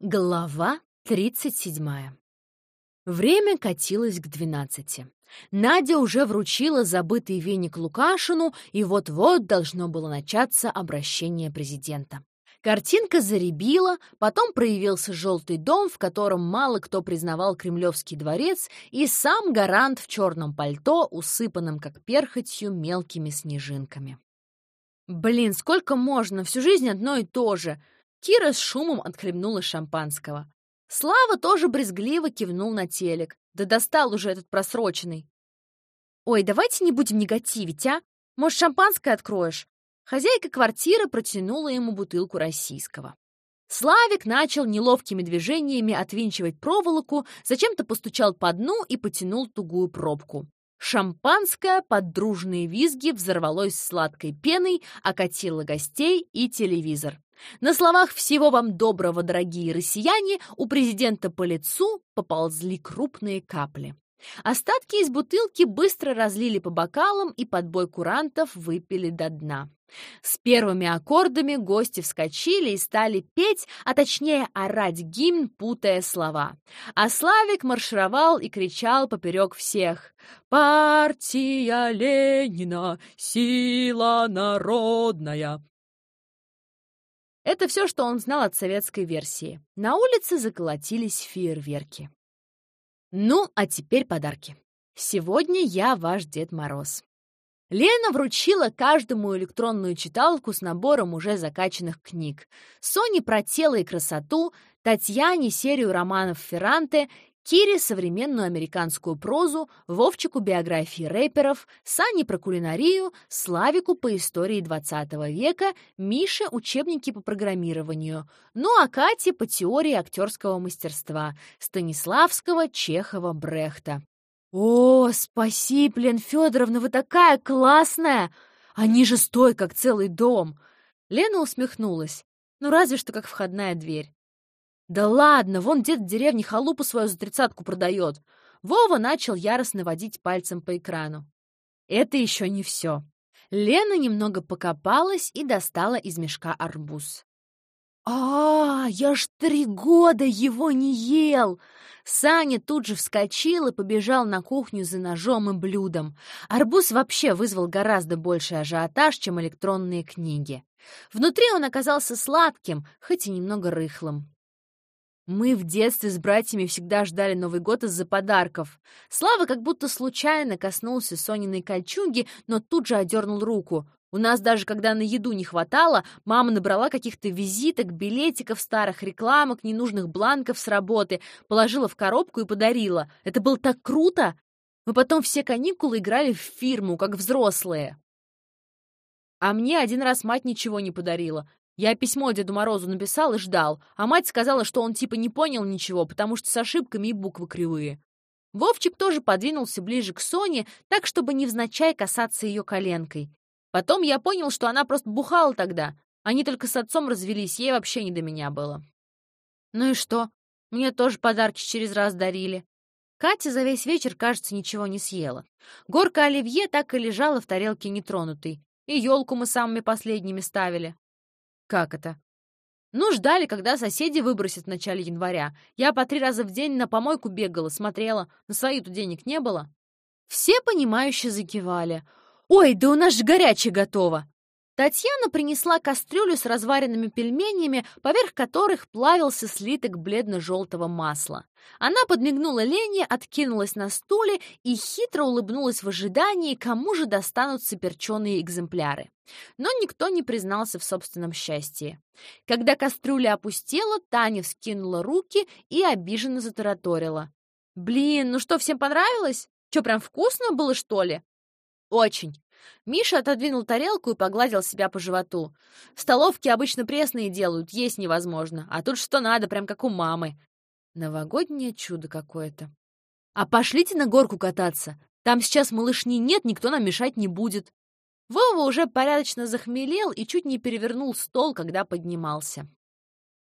Глава 37. Время катилось к двенадцати. Надя уже вручила забытый веник Лукашину, и вот-вот должно было начаться обращение президента. Картинка заребила, потом проявился желтый дом, в котором мало кто признавал Кремлевский дворец, и сам гарант в черном пальто, усыпанном как перхотью мелкими снежинками. «Блин, сколько можно? Всю жизнь одно и то же!» Кира с шумом отхлебнула шампанского. Слава тоже брезгливо кивнул на телек. Да достал уже этот просроченный. «Ой, давайте не будем негативить, а? Может, шампанское откроешь?» Хозяйка квартиры протянула ему бутылку российского. Славик начал неловкими движениями отвинчивать проволоку, зачем-то постучал по дну и потянул тугую пробку. Шампанское под дружные визги взорвалось сладкой пеной, окатило гостей и телевизор. На словах «Всего вам доброго, дорогие россияне» у президента по лицу поползли крупные капли. Остатки из бутылки быстро разлили по бокалам и под бой курантов выпили до дна. С первыми аккордами гости вскочили и стали петь, а точнее орать гимн, путая слова. А Славик маршировал и кричал поперек всех «Партия Ленина! Сила народная!» Это все, что он знал от советской версии. На улице заколотились фейерверки. Ну, а теперь подарки. Сегодня я ваш Дед Мороз. Лена вручила каждому электронную читалку с набором уже закачанных книг. Соне про тело и красоту, Татьяне серию романов Ферранте Кире — современную американскую прозу, Вовчику — биографии рэперов, Сане — про кулинарию, Славику — по истории 20 века, Мише — учебники по программированию, ну а Кате — по теории актерского мастерства, Станиславского, Чехова, Брехта. «О, спасибо, Лен Федоровна, вы такая классная! Они же стоят, как целый дом!» Лена усмехнулась. Ну, разве что как входная дверь. «Да ладно, вон дед в деревне халупу свою за тридцатку продает!» Вова начал яростно водить пальцем по экрану. Это еще не все. Лена немного покопалась и достала из мешка арбуз. «А, я ж три года его не ел!» Саня тут же вскочил и побежал на кухню за ножом и блюдом. Арбуз вообще вызвал гораздо больший ажиотаж, чем электронные книги. Внутри он оказался сладким, хоть и немного рыхлым. Мы в детстве с братьями всегда ждали Новый год из-за подарков. Слава как будто случайно коснулся Сониной кольчуги, но тут же одернул руку. У нас даже когда на еду не хватало, мама набрала каких-то визиток, билетиков старых, рекламок, ненужных бланков с работы, положила в коробку и подарила. Это было так круто! Мы потом все каникулы играли в фирму, как взрослые. А мне один раз мать ничего не подарила. Я письмо Деду Морозу написал и ждал, а мать сказала, что он типа не понял ничего, потому что с ошибками и буквы кривые. Вовчик тоже подвинулся ближе к Соне, так, чтобы невзначай касаться ее коленкой. Потом я понял, что она просто бухала тогда. Они только с отцом развелись, ей вообще не до меня было. Ну и что? Мне тоже подарки через раз дарили. Катя за весь вечер, кажется, ничего не съела. Горка оливье так и лежала в тарелке нетронутой. И елку мы самыми последними ставили. «Как это?» «Ну, ждали, когда соседи выбросят в начале января. Я по три раза в день на помойку бегала, смотрела. На свои-то денег не было». Все понимающе закивали. «Ой, да у нас же горячее готово!» Татьяна принесла кастрюлю с разваренными пельменями, поверх которых плавился слиток бледно-желтого масла. Она подмигнула Лене, откинулась на стуле и хитро улыбнулась в ожидании, кому же достанутся перченые экземпляры. Но никто не признался в собственном счастье. Когда кастрюля опустела, Таня вскинула руки и обиженно затараторила. «Блин, ну что, всем понравилось? Что, прям вкусно было, что ли?» «Очень. Миша отодвинул тарелку и погладил себя по животу. В столовке обычно пресные делают, есть невозможно. А тут что надо, прям как у мамы. Новогоднее чудо какое-то. А пошлите на горку кататься. Там сейчас малышни нет, никто нам мешать не будет. Вова уже порядочно захмелел и чуть не перевернул стол, когда поднимался.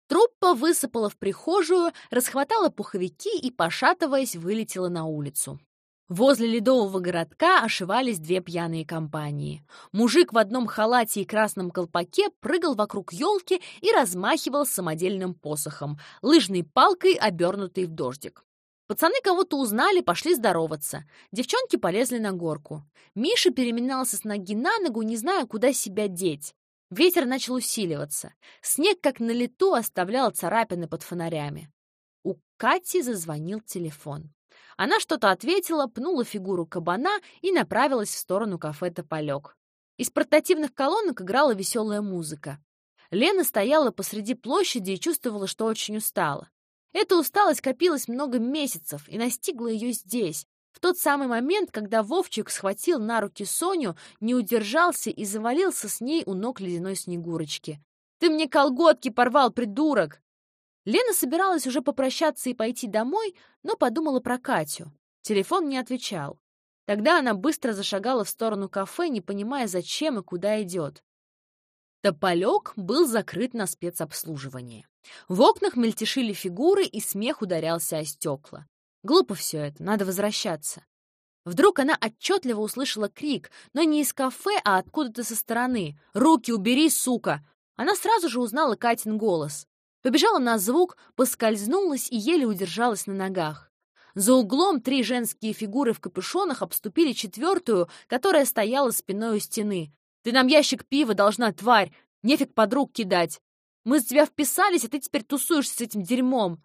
Труппа высыпала в прихожую, расхватала пуховики и, пошатываясь, вылетела на улицу. Возле ледового городка ошивались две пьяные компании. Мужик в одном халате и красном колпаке прыгал вокруг елки и размахивал самодельным посохом, лыжной палкой, обернутой в дождик. Пацаны кого-то узнали, пошли здороваться. Девчонки полезли на горку. Миша переминался с ноги на ногу, не зная, куда себя деть. Ветер начал усиливаться. Снег, как на лету, оставлял царапины под фонарями. У Кати зазвонил телефон. Она что-то ответила, пнула фигуру кабана и направилась в сторону кафе «Тополек». Из портативных колонок играла веселая музыка. Лена стояла посреди площади и чувствовала, что очень устала. Эта усталость копилась много месяцев и настигла ее здесь, в тот самый момент, когда Вовчик схватил на руки Соню, не удержался и завалился с ней у ног ледяной Снегурочки. «Ты мне колготки порвал, придурок!» Лена собиралась уже попрощаться и пойти домой, но подумала про Катю. Телефон не отвечал. Тогда она быстро зашагала в сторону кафе, не понимая, зачем и куда идет. Тополек был закрыт на спецобслуживание. В окнах мельтешили фигуры, и смех ударялся о стекла. Глупо все это, надо возвращаться. Вдруг она отчетливо услышала крик, но не из кафе, а откуда-то со стороны. «Руки убери, сука!» Она сразу же узнала Катин голос. Побежала на звук, поскользнулась и еле удержалась на ногах. За углом три женские фигуры в капюшонах обступили четвертую, которая стояла спиной у стены. «Ты нам ящик пива должна, тварь! Нефиг подруг кидать! Мы с тебя вписались, а ты теперь тусуешься с этим дерьмом!»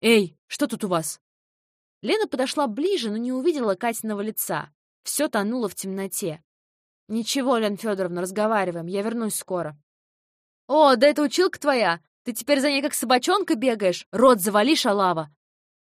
«Эй, что тут у вас?» Лена подошла ближе, но не увидела Катиного лица. Все тонуло в темноте. «Ничего, Лен Федоровна, разговариваем. Я вернусь скоро». «О, да это училка твоя! Ты теперь за ней как собачонка бегаешь! Рот завали, шалава!»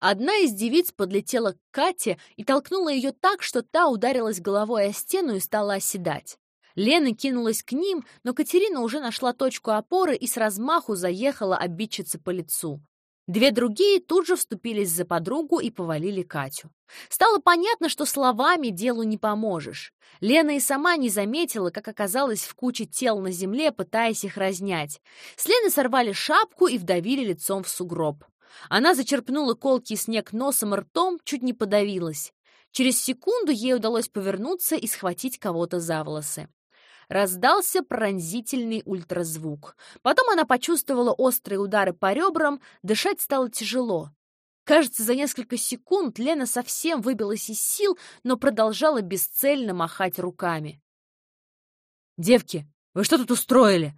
Одна из девиц подлетела к Кате и толкнула ее так, что та ударилась головой о стену и стала оседать. Лена кинулась к ним, но Катерина уже нашла точку опоры и с размаху заехала обидчице по лицу. Две другие тут же вступились за подругу и повалили Катю. Стало понятно, что словами делу не поможешь. Лена и сама не заметила, как оказалась в куче тел на земле, пытаясь их разнять. С Лены сорвали шапку и вдавили лицом в сугроб. Она зачерпнула колкий снег носом и ртом, чуть не подавилась. Через секунду ей удалось повернуться и схватить кого-то за волосы. Раздался пронзительный ультразвук. Потом она почувствовала острые удары по ребрам, дышать стало тяжело. Кажется, за несколько секунд Лена совсем выбилась из сил, но продолжала бесцельно махать руками. «Девки, вы что тут устроили?»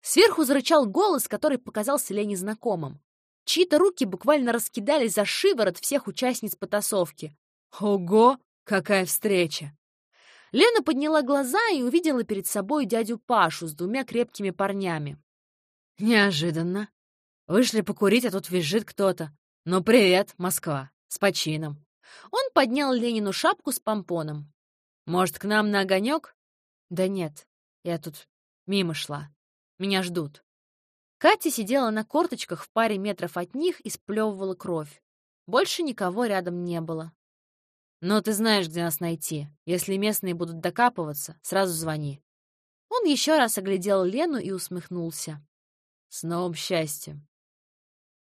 Сверху зарычал голос, который показался Лене знакомым. Чьи-то руки буквально раскидали за шиворот всех участниц потасовки. «Ого, какая встреча!» Лена подняла глаза и увидела перед собой дядю Пашу с двумя крепкими парнями. Неожиданно. Вышли покурить, а тут визжит кто-то. «Ну, привет, Москва, с почином». Он поднял Ленину шапку с помпоном. «Может, к нам на огонек?» «Да нет, я тут мимо шла. Меня ждут». Катя сидела на корточках в паре метров от них и сплевывала кровь. Больше никого рядом не было. Но ты знаешь, где нас найти. Если местные будут докапываться, сразу звони». Он еще раз оглядел Лену и усмехнулся. «С новым счастьем!»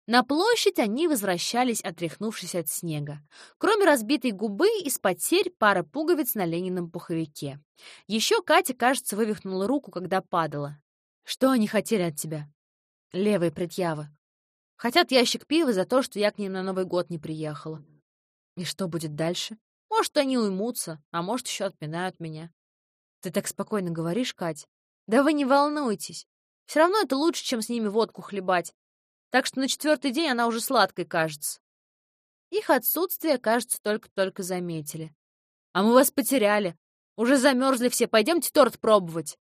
На площадь они возвращались, отряхнувшись от снега. Кроме разбитой губы, из потерь пара пуговиц на Ленином пуховике. Еще Катя, кажется, вывихнула руку, когда падала. «Что они хотели от тебя?» «Левые предъявы. Хотят ящик пива за то, что я к ним на Новый год не приехала. И что будет дальше? Может, они уймутся, а может, еще отпинают меня. Ты так спокойно говоришь, Кать. Да вы не волнуйтесь. Все равно это лучше, чем с ними водку хлебать. Так что на четвертый день она уже сладкой кажется. Их отсутствие, кажется, только-только заметили. А мы вас потеряли. Уже замерзли все. Пойдемте торт пробовать.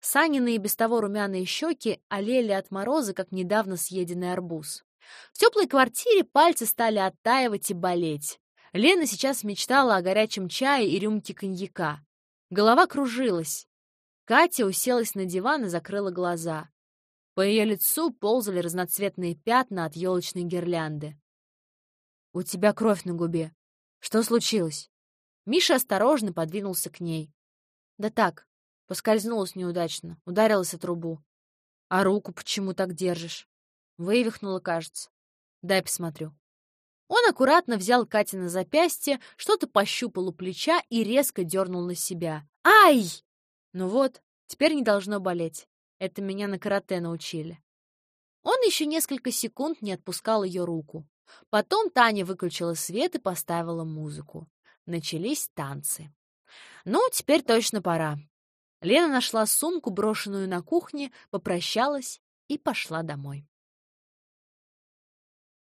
Санины и без того румяные щеки олели от мороза, как недавно съеденный арбуз. В теплой квартире пальцы стали оттаивать и болеть. Лена сейчас мечтала о горячем чае и рюмке коньяка. Голова кружилась. Катя уселась на диван и закрыла глаза. По ее лицу ползали разноцветные пятна от елочной гирлянды. «У тебя кровь на губе. Что случилось?» Миша осторожно подвинулся к ней. «Да так, поскользнулась неудачно, ударилась о трубу. А руку почему так держишь?» Вывихнула, кажется. «Дай посмотрю». Он аккуратно взял Катя на запястье, что-то пощупал у плеча и резко дернул на себя. «Ай!» Ну вот, теперь не должно болеть. Это меня на карате научили. Он еще несколько секунд не отпускал ее руку. Потом Таня выключила свет и поставила музыку. Начались танцы. Ну, теперь точно пора. Лена нашла сумку, брошенную на кухне, попрощалась и пошла домой.